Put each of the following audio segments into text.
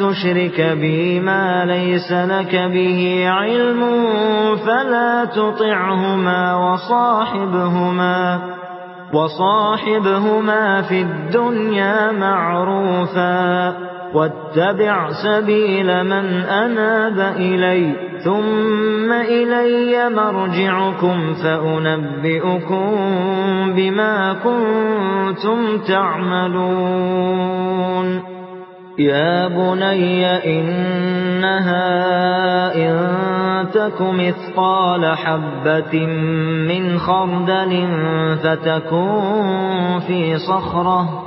تُشْرِكَ بِي مَا لَيْسَ لَكَ بِهِ عِلْمٌ فَلَا تُطِعْهُمَا وَصَاحِبْهُمَا وَصَاحِبْهُمَا فِي الدُّنْيَا مَعْرُوفًا وَاتَّبِعْ سَبِيلَ مَنْ أَنَابَ إِلَيَّ ثُمَّ إِلَيَّ مَرْجِعُكُمْ فَأُنَبِّئُكُم بِمَا كُنتُمْ تَعْمَلُونَ يَا بُنَيَّ إِنَّهَا إِن تَكُ مِثْقَالَ حَبَّةٍ مِّنْ خَرْدَلٍ فَتَكُن فِي صَخْرَةٍ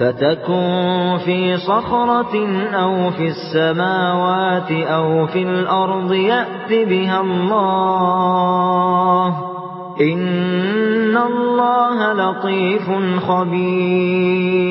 فتكون في صخرة أو في السماوات أو في الأرض يأت بها الله. إن الله لطيف خبير.